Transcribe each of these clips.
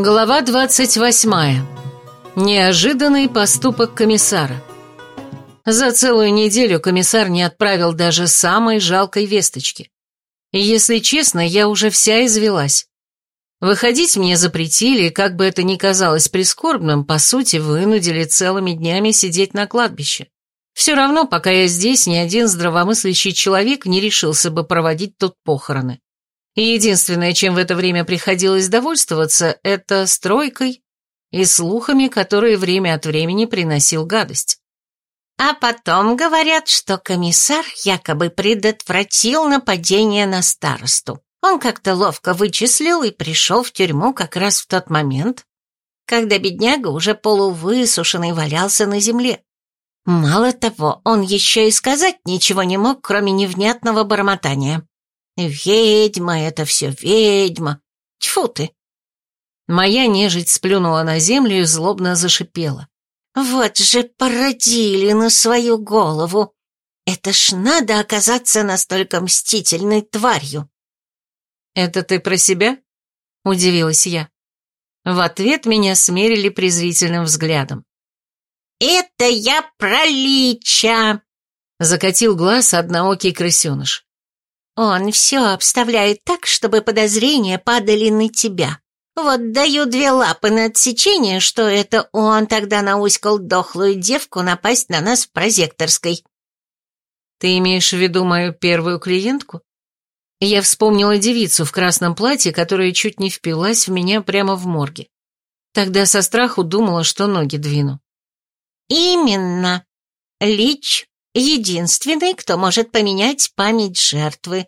Глава 28. Неожиданный поступок комиссара. За целую неделю комиссар не отправил даже самой жалкой весточки. И если честно, я уже вся извелась. Выходить мне запретили, и как бы это ни казалось прискорбным, по сути, вынудили целыми днями сидеть на кладбище. Все равно, пока я здесь, ни один здравомыслящий человек не решился бы проводить тут похороны. И единственное, чем в это время приходилось довольствоваться, это стройкой и слухами, которые время от времени приносил гадость. А потом говорят, что комиссар якобы предотвратил нападение на старосту. Он как-то ловко вычислил и пришел в тюрьму как раз в тот момент, когда бедняга уже полувысушенный валялся на земле. Мало того, он еще и сказать ничего не мог, кроме невнятного бормотания. «Ведьма, это все ведьма! Тьфу ты!» Моя нежить сплюнула на землю и злобно зашипела. «Вот же породили на свою голову! Это ж надо оказаться настолько мстительной тварью!» «Это ты про себя?» — удивилась я. В ответ меня смерили презрительным взглядом. «Это я про Лича!» — закатил глаз одноокий крысеныш. «Он все обставляет так, чтобы подозрения падали на тебя. Вот даю две лапы на отсечение, что это он тогда науськал дохлую девку напасть на нас в прозекторской». «Ты имеешь в виду мою первую клиентку?» Я вспомнила девицу в красном платье, которая чуть не впилась в меня прямо в морге. Тогда со страху думала, что ноги двину. «Именно. Лич — единственный, кто может поменять память жертвы.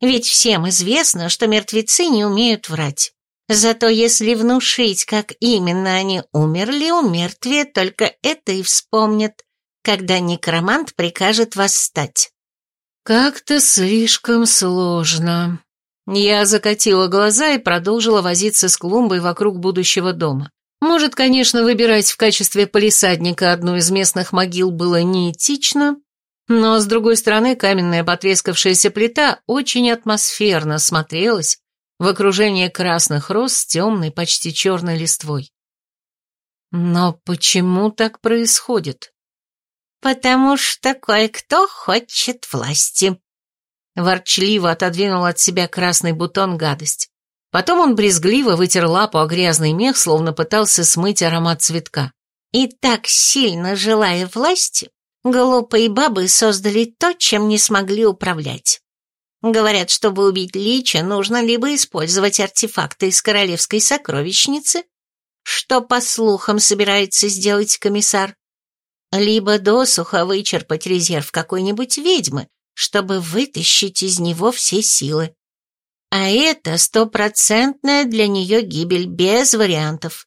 Ведь всем известно, что мертвецы не умеют врать. Зато если внушить, как именно они умерли, у мертвия только это и вспомнят, когда некромант прикажет восстать». «Как-то слишком сложно». Я закатила глаза и продолжила возиться с клумбой вокруг будущего дома. Может, конечно, выбирать в качестве полисадника одну из местных могил было неэтично, но, с другой стороны, каменная потрескавшаяся плита очень атмосферно смотрелась в окружении красных роз с темной, почти черной листвой. Но почему так происходит? «Потому что кое-кто хочет власти», — ворчливо отодвинул от себя красный бутон гадость. Потом он брезгливо вытер лапу о грязный мех, словно пытался смыть аромат цветка. И так сильно желая власти, глупые бабы создали то, чем не смогли управлять. Говорят, чтобы убить Лича, нужно либо использовать артефакты из королевской сокровищницы, что, по слухам, собирается сделать комиссар, либо досуха вычерпать резерв какой-нибудь ведьмы, чтобы вытащить из него все силы. А это стопроцентная для нее гибель, без вариантов.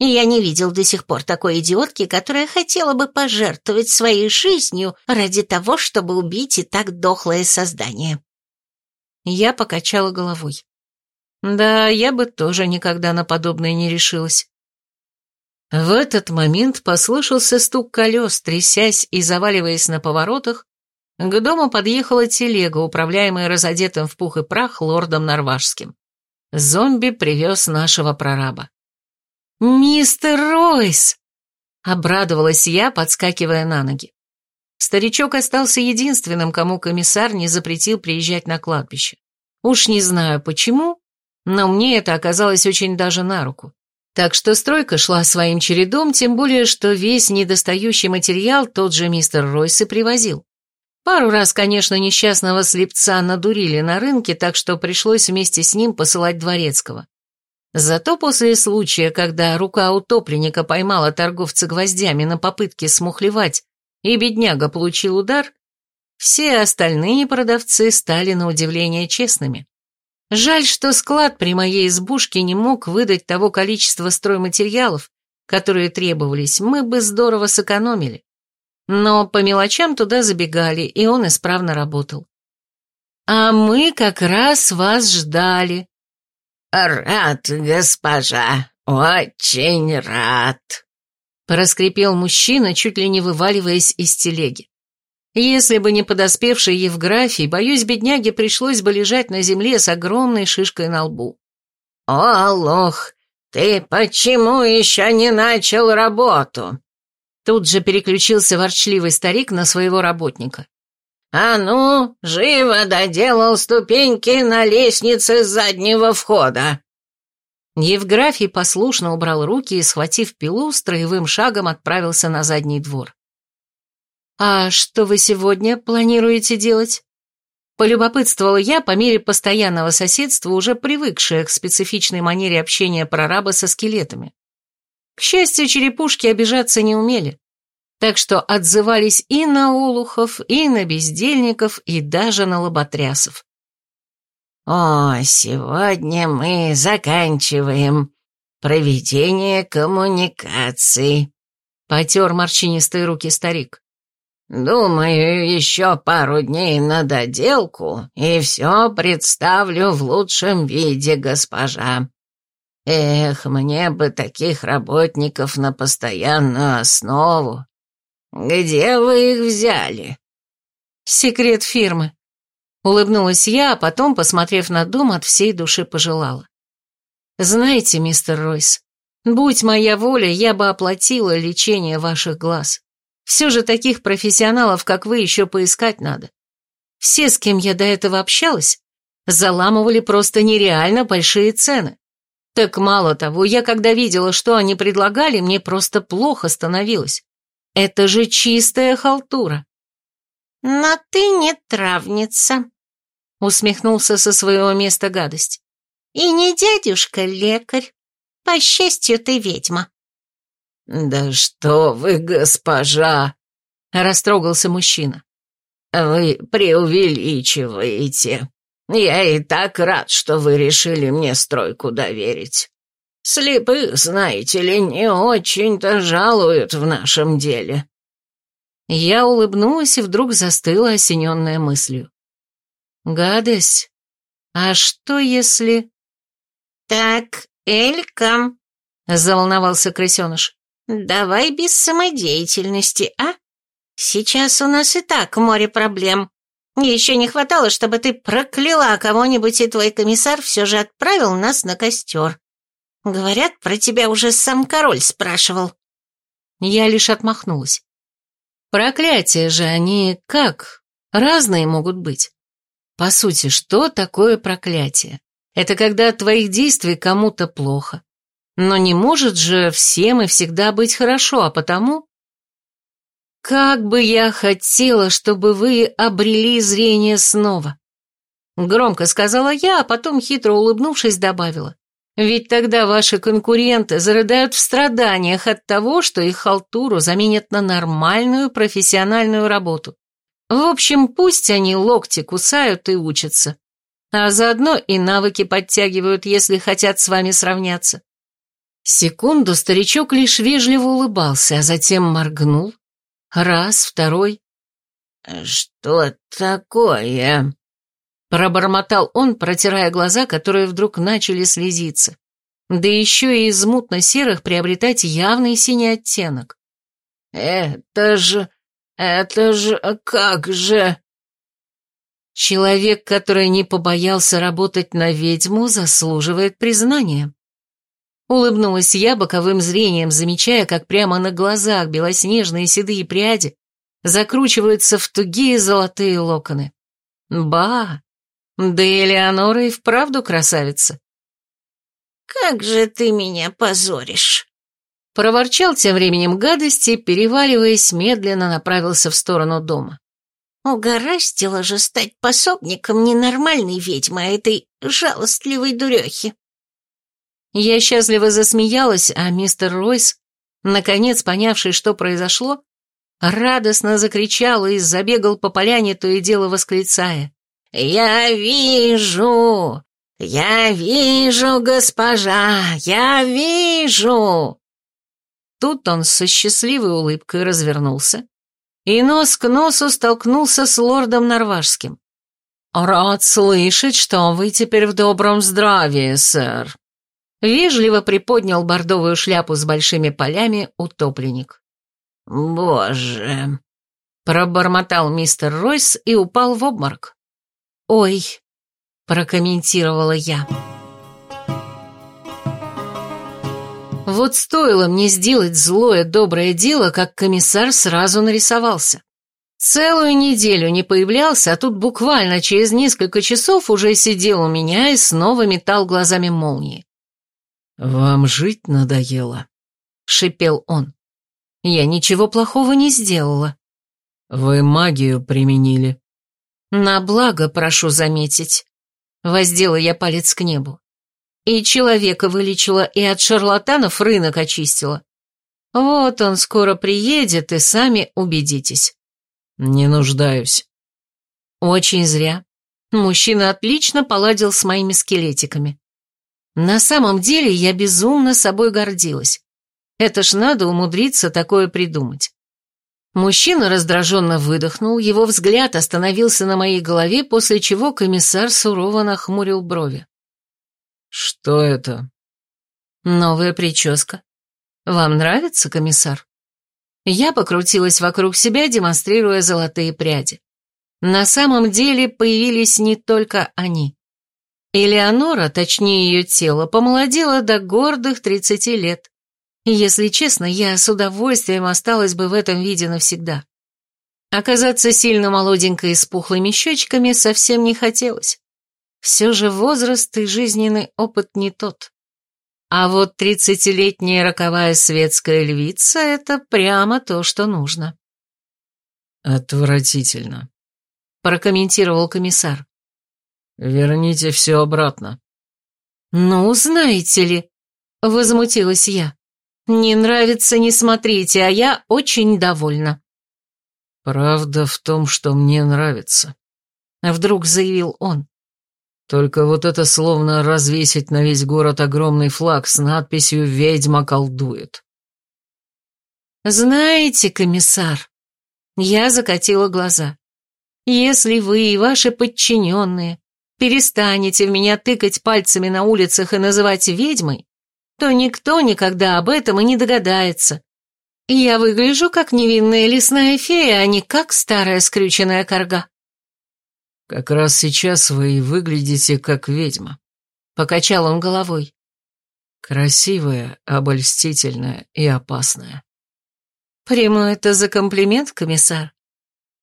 И я не видел до сих пор такой идиотки, которая хотела бы пожертвовать своей жизнью ради того, чтобы убить и так дохлое создание. Я покачала головой. Да, я бы тоже никогда на подобное не решилась. В этот момент послышался стук колес, трясясь и заваливаясь на поворотах, к дому подъехала телега, управляемая разодетым в пух и прах лордом Норвашским. Зомби привез нашего прораба. «Мистер Ройс!» — обрадовалась я, подскакивая на ноги. Старичок остался единственным, кому комиссар не запретил приезжать на кладбище. Уж не знаю почему, но мне это оказалось очень даже на руку. Так что стройка шла своим чередом, тем более, что весь недостающий материал тот же мистер Ройс и привозил. Пару раз, конечно, несчастного слепца надурили на рынке, так что пришлось вместе с ним посылать дворецкого. Зато после случая, когда рука утопленника поймала торговца гвоздями на попытке смухлевать, и бедняга получил удар, все остальные продавцы стали на удивление честными. Жаль, что склад при моей избушке не мог выдать того количества стройматериалов, которые требовались, мы бы здорово сэкономили. Но по мелочам туда забегали, и он исправно работал. «А мы как раз вас ждали». «Рад, госпожа, очень рад», — проскрипел мужчина, чуть ли не вываливаясь из телеги. Если бы не подоспевший Евграфий, боюсь, бедняге пришлось бы лежать на земле с огромной шишкой на лбу. «О, лох, «Ты почему еще не начал работу?» Тут же переключился ворчливый старик на своего работника. «А ну, живо доделал ступеньки на лестнице заднего входа!» Евграфий послушно убрал руки и, схватив пилу, строевым шагом отправился на задний двор. «А что вы сегодня планируете делать?» Полюбопытствовала я по мере постоянного соседства, уже привыкшая к специфичной манере общения прораба со скелетами. К счастью, черепушки обижаться не умели, так что отзывались и на олухов, и на бездельников, и даже на лоботрясов. «О, сегодня мы заканчиваем проведение коммуникаций», — потер морщинистые руки старик. «Думаю, еще пару дней на доделку, и все представлю в лучшем виде, госпожа. Эх, мне бы таких работников на постоянную основу. Где вы их взяли?» «Секрет фирмы», Улыбнулась я, а потом, посмотрев на дом, от всей души пожелала. «Знаете, мистер Ройс, будь моя воля, я бы оплатила лечение ваших глаз. Все же таких профессионалов, как вы, еще поискать надо. Все, с кем я до этого общалась, заламывали просто нереально большие цены. Так мало того, я когда видела, что они предлагали, мне просто плохо становилось. Это же чистая халтура. «Но ты не травница», — усмехнулся со своего места гадость. «И не дядюшка-лекарь. По счастью, ты ведьма». «Да что вы, госпожа!» — растрогался мужчина. «Вы преувеличиваете. Я и так рад, что вы решили мне стройку доверить. Слепых, знаете ли, не очень-то жалуют в нашем деле». Я улыбнулась и вдруг застыла, осененная мыслью. «Гадость? А что если...» «Так, Элька», — заволновался крысеныш, — «давай без самодеятельности, а? Сейчас у нас и так море проблем. Еще не хватало, чтобы ты прокляла кого-нибудь, и твой комиссар все же отправил нас на костер. Говорят, про тебя уже сам король спрашивал». Я лишь отмахнулась. Проклятия же они как? Разные могут быть. По сути, что такое проклятие? Это когда от твоих действий кому-то плохо. Но не может же всем и всегда быть хорошо, а потому... Как бы я хотела, чтобы вы обрели зрение снова. Громко сказала я, а потом, хитро улыбнувшись, добавила. Ведь тогда ваши конкуренты зарыдают в страданиях от того, что их халтуру заменят на нормальную профессиональную работу. В общем, пусть они локти кусают и учатся, а заодно и навыки подтягивают, если хотят с вами сравняться. Секунду старичок лишь вежливо улыбался, а затем моргнул. Раз, второй. «Что такое?» Пробормотал он, протирая глаза, которые вдруг начали слезиться. Да еще и из мутно-серых приобретать явный синий оттенок. «Это же... это же... как же...» Человек, который не побоялся работать на ведьму, заслуживает признания. Улыбнулась я боковым зрением, замечая, как прямо на глазах белоснежные седые пряди закручиваются в тугие золотые локоны. Ба! Да и Элеонора и вправду красавица. «Как же ты меня позоришь!» Проворчал тем временем гадости, переваливаясь, медленно направился в сторону дома. Угораздило же стать пособником ненормальной ведьмы, а этой жалостливой дурехи. Я счастливо засмеялась, а мистер Ройс, наконец понявший, что произошло, радостно закричал и забегал по поляне, то и дело восклицая. «Я вижу! Я вижу, госпожа! Я вижу!» Тут он со счастливой улыбкой развернулся и нос к носу столкнулся с лордом Норвашским. «Рад слышать, что вы теперь в добром здравии, сэр», Вежливо приподнял бордовую шляпу с большими полями утопленник. «Боже!» Пробормотал мистер Ройс и упал в обморок. «Ой», — прокомментировала я. Вот стоило мне сделать злое доброе дело, как комиссар сразу нарисовался. Целую неделю не появлялся, а тут буквально через несколько часов уже сидел у меня и снова метал глазами молнии. «Вам жить надоело?» — шипел он. «Я ничего плохого не сделала». «Вы магию применили». «На благо, прошу заметить». Воздела я палец к небу. И человека вылечила, и от шарлатанов рынок очистила. Вот он скоро приедет, и сами убедитесь. «Не нуждаюсь». Очень зря. Мужчина отлично поладил с моими скелетиками. На самом деле я безумно собой гордилась. Это ж надо умудриться такое придумать. Мужчина раздраженно выдохнул, его взгляд остановился на моей голове, после чего комиссар сурово нахмурил брови. «Что это?» «Новая прическа. Вам нравится, комиссар?» Я покрутилась вокруг себя, демонстрируя золотые пряди. На самом деле появились не только они. Элеонора, точнее ее тело, помолодела до гордых 30 лет. И, если честно, я с удовольствием осталась бы в этом виде навсегда. Оказаться сильно молоденькой с пухлыми щечками совсем не хотелось. Все же возраст и жизненный опыт не тот. А вот тридцатилетняя роковая светская львица — это прямо то, что нужно. «Отвратительно», — прокомментировал комиссар. «Верните все обратно». «Ну, знаете ли», — возмутилась я. «Не нравится, не смотрите, а я очень довольна». «Правда в том, что мне нравится», — вдруг заявил он. Только вот это словно развесить на весь город огромный флаг с надписью «Ведьма колдует». «Знаете, комиссар...» Я закатила глаза. «Если вы и ваши подчиненные перестанете в меня тыкать пальцами на улицах и называть ведьмой, то никто никогда об этом и не догадается. Я выгляжу как невинная лесная фея, а не как старая скрюченная корга». «Как раз сейчас вы и выглядите как ведьма», — покачал он головой. «Красивая, обольстительная и опасная». «Приму это за комплимент, комиссар.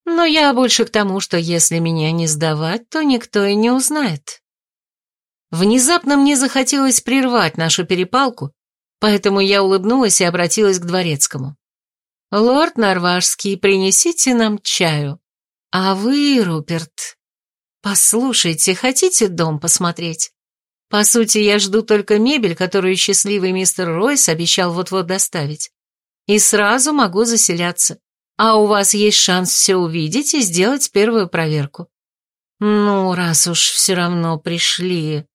Но я больше к тому, что если меня не сдавать, то никто и не узнает». Внезапно мне захотелось прервать нашу перепалку, поэтому я улыбнулась и обратилась к дворецкому. «Лорд Норвашский, принесите нам чаю. А вы, Руперт, «Послушайте, хотите дом посмотреть? По сути, я жду только мебель, которую счастливый мистер Ройс обещал вот-вот доставить. И сразу могу заселяться. А у вас есть шанс все увидеть и сделать первую проверку. Ну, раз уж все равно пришли...»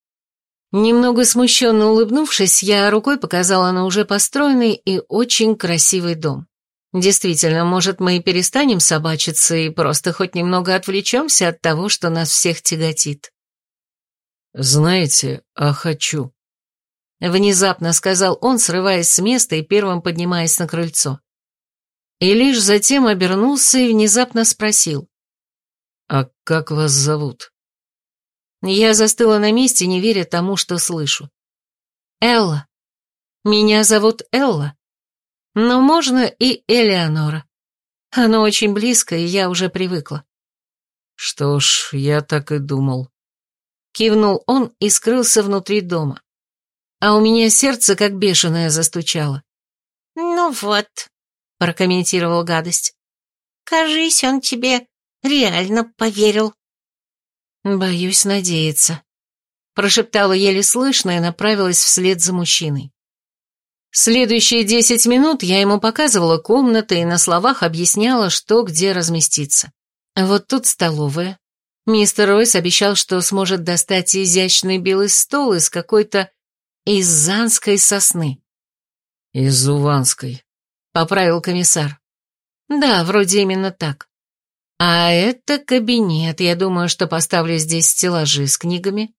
Немного смущенно улыбнувшись, я рукой показала на уже построенный и очень красивый дом. Действительно, может, мы и перестанем собачиться и просто хоть немного отвлечемся от того, что нас всех тяготит. «Знаете, а хочу», — внезапно сказал он, срываясь с места и первым поднимаясь на крыльцо. И лишь затем обернулся и внезапно спросил. «А как вас зовут?» Я застыла на месте, не веря тому, что слышу. «Элла. Меня зовут Элла. Но можно и Элеонора. Оно очень близко, и я уже привыкла. Что ж, я так и думал. Кивнул он и скрылся внутри дома. А у меня сердце как бешеное застучало. «Ну вот», — прокомментировал гадость. «Кажись, он тебе реально поверил». «Боюсь надеяться», — прошептала еле слышно и направилась вслед за мужчиной. Следующие десять минут я ему показывала комнаты и на словах объясняла, что где разместиться. Вот тут столовая. Мистер Ройс обещал, что сможет достать изящный белый стол из какой-то изанской сосны. «Из Уванской», — поправил комиссар. «Да, вроде именно так. А это кабинет, я думаю, что поставлю здесь стеллажи с книгами,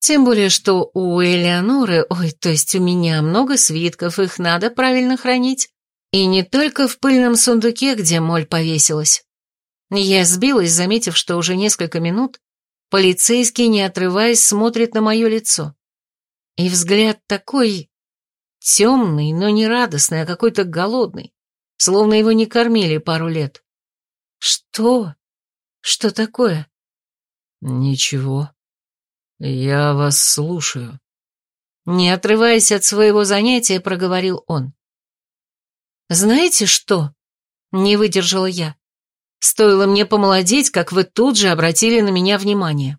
тем более, что у Элеоноры, ой, то есть у меня много свитков, их надо правильно хранить. И не только в пыльном сундуке, где моль повесилась. Я сбилась, заметив, что уже несколько минут полицейский, не отрываясь, смотрит на мое лицо. И взгляд такой Темный, но не радостный, а какой-то голодный, словно его не кормили пару лет. Что? Что такое? Ничего. Я вас слушаю. Не отрываясь от своего занятия, проговорил он. «Знаете что?» — не выдержала я. «Стоило мне помолодеть, как вы тут же обратили на меня внимание.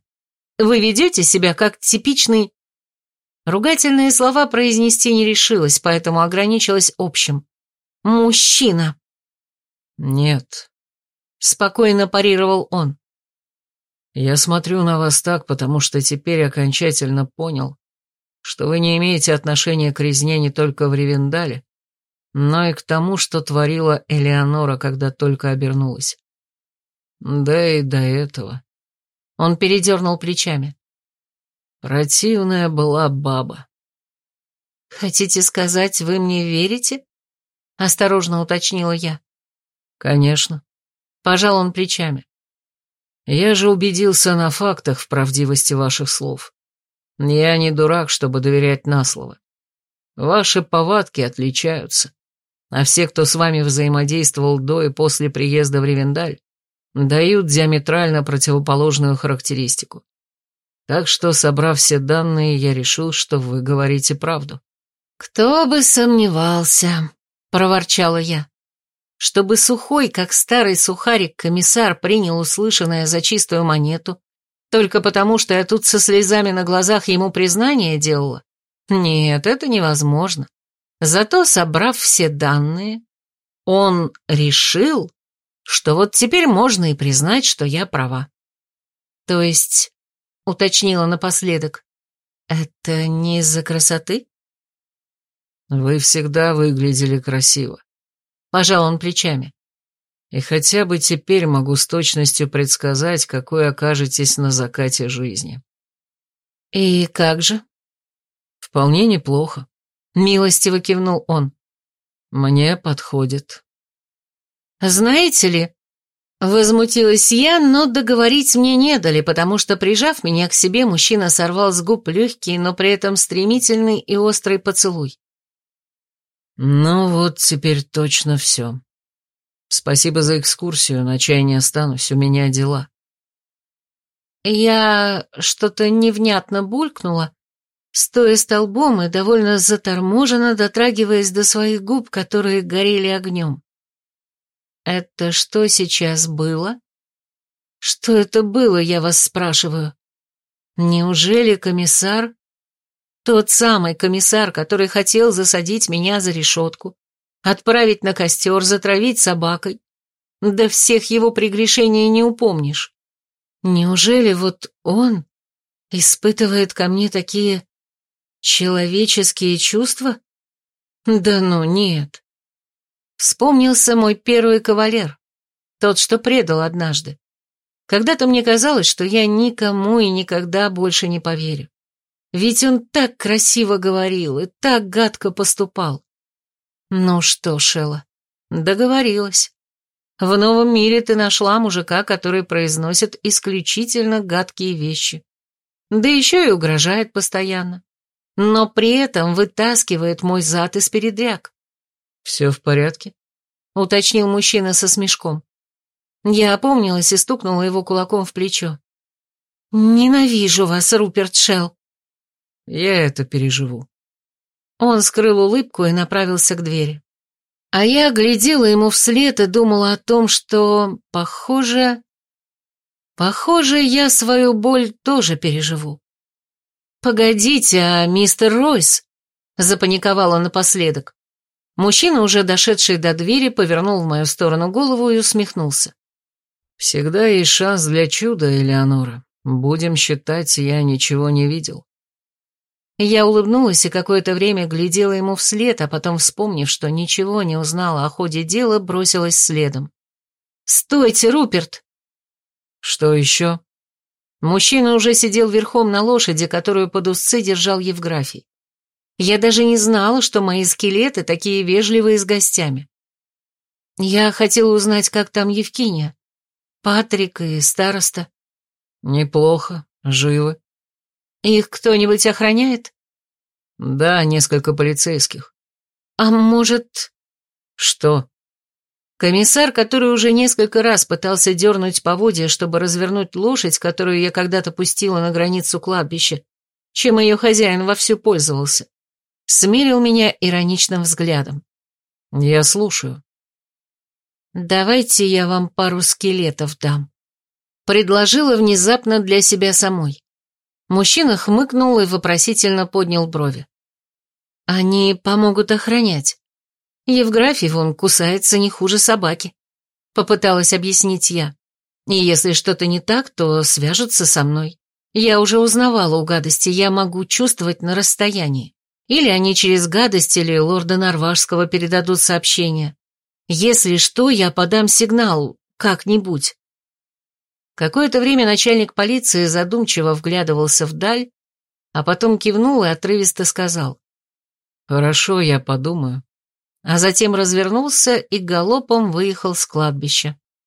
Вы ведете себя как типичный...» Ругательные слова произнести не решилась, поэтому ограничилась общим. «Мужчина!» «Нет», — спокойно парировал он. «Я смотрю на вас так, потому что теперь окончательно понял, что вы не имеете отношения к резне не только в Ревендале, но и к тому, что творила Элеонора, когда только обернулась. Да и до этого. Он передернул плечами. Противная была баба. «Хотите сказать, вы мне верите?» Осторожно уточнила я. «Конечно». Пожал он плечами. «Я же убедился на фактах в правдивости ваших слов. Я не дурак, чтобы доверять на слово. Ваши повадки отличаются а все, кто с вами взаимодействовал до и после приезда в Ревендаль, дают диаметрально противоположную характеристику. Так что, собрав все данные, я решил, что вы говорите правду. «Кто бы сомневался», — проворчала я. Чтобы сухой, как старый сухарик, комиссар принял услышанное за чистую монету, только потому, что я тут со слезами на глазах ему признание делала? Нет, это невозможно. Зато, собрав все данные, он решил, что вот теперь можно и признать, что я права. То есть, уточнила напоследок, это не из-за красоты? Вы всегда выглядели красиво. Пожал он плечами. И хотя бы теперь могу с точностью предсказать, какой окажетесь на закате жизни. И как же? Вполне неплохо. Милостиво кивнул он. Мне подходит. Знаете ли, возмутилась я, но договорить мне не дали, потому что, прижав меня к себе, мужчина сорвал с губ легкий, но при этом стремительный и острый поцелуй. Ну вот теперь точно все. Спасибо за экскурсию, на чай не останусь, у меня дела. Я что-то невнятно булькнула, стоя столбом и довольно заторможенно дотрагиваясь до своих губ, которые горели огнем. «Это что сейчас было?» «Что это было, я вас спрашиваю? Неужели комиссар...» Тот самый комиссар, который хотел засадить меня за решетку, отправить на костер, затравить собакой. Да всех его прегрешений не упомнишь. Неужели вот он испытывает ко мне такие Человеческие чувства? Да ну нет. Вспомнился мой первый кавалер, тот, что предал однажды. Когда-то мне казалось, что я никому и никогда больше не поверю. Ведь он так красиво говорил и так гадко поступал. Ну что, Шелла, договорилась. В новом мире ты нашла мужика, который произносит исключительно гадкие вещи. Да еще и угрожает постоянно но при этом вытаскивает мой зад из передряг. «Все в порядке?» — уточнил мужчина со смешком. Я опомнилась и стукнула его кулаком в плечо. «Ненавижу вас, Руперт Шелл». «Я это переживу». Он скрыл улыбку и направился к двери. А я глядела ему вслед и думала о том, что, похоже... Похоже, я свою боль тоже переживу. «Погодите, а мистер Ройс?» — запаниковал он напоследок. Мужчина, уже дошедший до двери, повернул в мою сторону голову и усмехнулся. «Всегда есть шанс для чуда, Элеонора. Будем считать, я ничего не видел». Я улыбнулась и какое-то время глядела ему вслед, а потом, вспомнив, что ничего не узнала о ходе дела, бросилась следом. «Стойте, Руперт!» «Что еще?» Мужчина уже сидел верхом на лошади, которую под узцы держал Евграфий. Я даже не знала, что мои скелеты такие вежливые с гостями. Я хотела узнать, как там Евкиния. Патрик и староста. Неплохо, живы. Их кто-нибудь охраняет? Да, несколько полицейских. А может... Что? Комиссар, который уже несколько раз пытался дернуть поводья, чтобы развернуть лошадь, которую я когда-то пустила на границу кладбища, чем ее хозяин вовсю пользовался, смирил меня ироничным взглядом. Я слушаю. «Давайте я вам пару скелетов дам», — предложила внезапно для себя самой. Мужчина хмыкнул и вопросительно поднял брови. «Они помогут охранять. Евграфий вон кусается не хуже собаки», — попыталась объяснить я. «И если что-то не так, то свяжутся со мной. Я уже узнавала у гадости, я могу чувствовать на расстоянии. Или они через гадость или лорда Норвашского передадут сообщение. Если что, я подам сигнал, как-нибудь». Какое-то время начальник полиции задумчиво вглядывался вдаль, а потом кивнул и отрывисто сказал. «Хорошо, я подумаю» а затем развернулся и галопом выехал с кладбища.